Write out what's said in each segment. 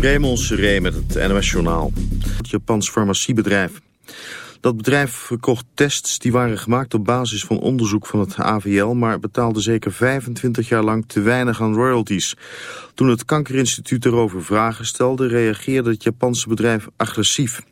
Raymond Seré met het NOS Journaal. Het Japans farmaciebedrijf. Dat bedrijf verkocht tests die waren gemaakt op basis van onderzoek van het AVL... maar betaalde zeker 25 jaar lang te weinig aan royalties. Toen het Kankerinstituut erover vragen stelde... reageerde het Japanse bedrijf agressief.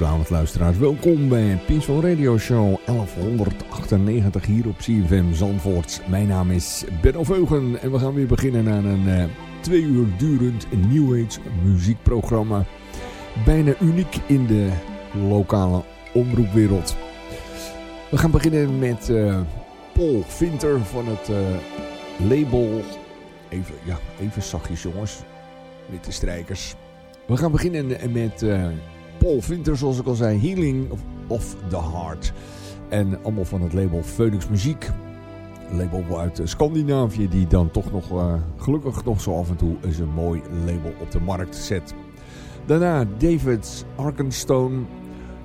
Hele goede avond luisteraars. Welkom bij Peaceful Radio Show 1198 hier op CFM Zandvoort. Mijn naam is Benno Veugen en we gaan weer beginnen aan een uh, twee uur durend New Age muziekprogramma. Bijna uniek in de lokale omroepwereld. We gaan beginnen met uh, Paul Vinter van het uh, label... Even, ja, even zachtjes jongens. Witte strijkers. We gaan beginnen met... Paul Vinter, zoals ik al zei, Healing of the Heart. En allemaal van het label Phoenix Muziek. Label uit Scandinavië die dan toch nog uh, gelukkig nog zo af en toe eens een mooi label op de markt zet. Daarna David Arkenstone,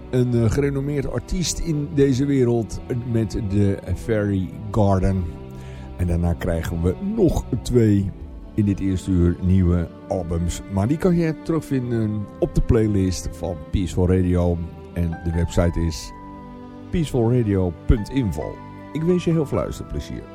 een uh, gerenommeerd artiest in deze wereld met de Fairy Garden. En daarna krijgen we nog twee in dit eerste uur nieuwe albums. Maar die kan je terugvinden op de playlist van Peaceful Radio. En de website is peacefulradio.info. Ik wens je heel veel luisterplezier.